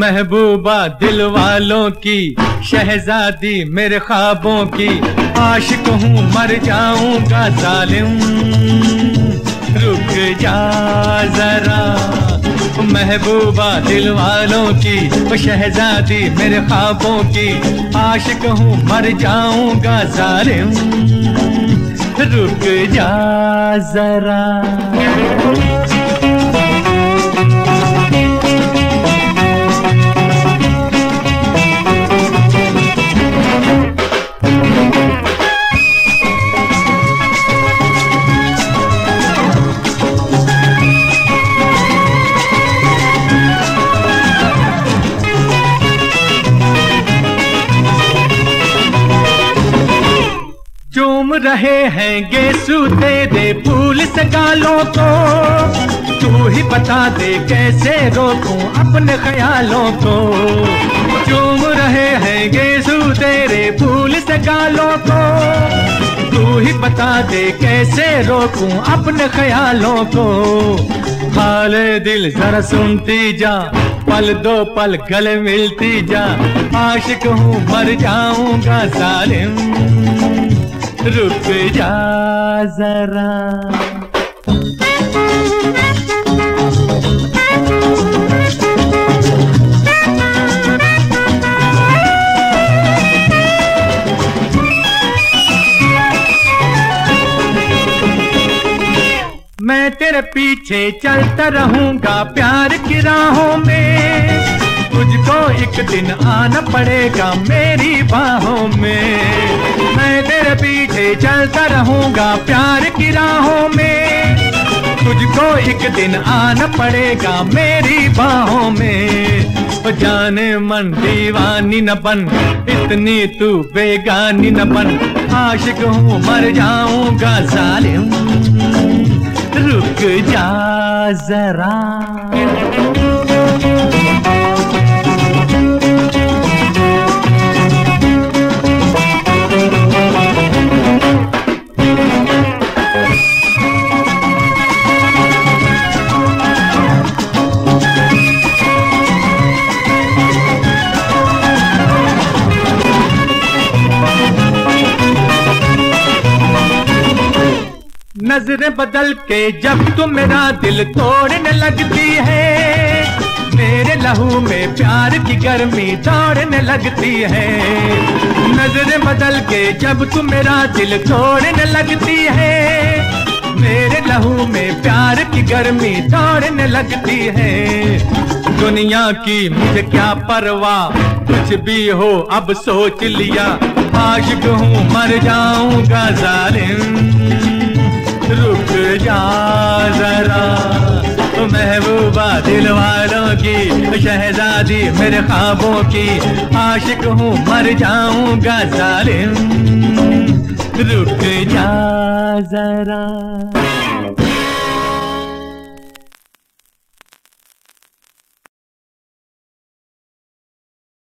महबूबा दिल वालों की, शहजादी मेरे ख्वाबों की। आशिक हूँ, मर जाऊँगा जालिम। रुक जा जरा। महबूबा दिल वालों की, शहजादी मेरे ख्वाबों की। आशिक हूँ, मर जाऊँगा जालिम। रुक जा जरा। रहे हैं गेसु, दे फूल से गालों को। तू ही बता दे कैसे रोकूं अपने ख्यालों को। चूम रहे हैं गेसु तेरे फूल से गालों को। तू ही बता दे कैसे रोकूं अपने ख्यालों को। हाल दिल जरा सुनती जा, पल दो पल गले मिलती जा। आशिक हूँ, मर जाऊँगा सालिम रुक जा जरा। मैं तेरे पीछे चलता रहूँगा प्यार की राहों में। दिन आना पड़ेगा मेरी बाहों में। मैं तेरे पीछे चलता रहूँगा प्यार की राहों में। तुझको एक दिन आना पड़ेगा मेरी बाहों में। जाने मन, दीवानी न बन, इतनी तू बेगानी न बन। आशिक हूँ, मर जाऊँगा जालिम रुक जा जरा। नज़रें बदल के जब तुम मेरा दिल तोड़ने लगती है, मेरे लहू में प्यार की गर्मी दौड़ने लगती है। नज़रें बदल के जब तुम मेरा दिल तोड़ने लगती है, मेरे लहू में प्यार की गर्मी दौड़ने लगती है। दुनिया की मुझे क्या परवाह, कुछ भी हो अब सोच लिया। आशिक हूँ, मर जाऊँगा जालिम। जा जरा, महबूबा दिल वालों की, शहजादी मेरे ख्वाबों की, आशिक हूँ, मर जाऊँगा जालिम। रुक जा जरा।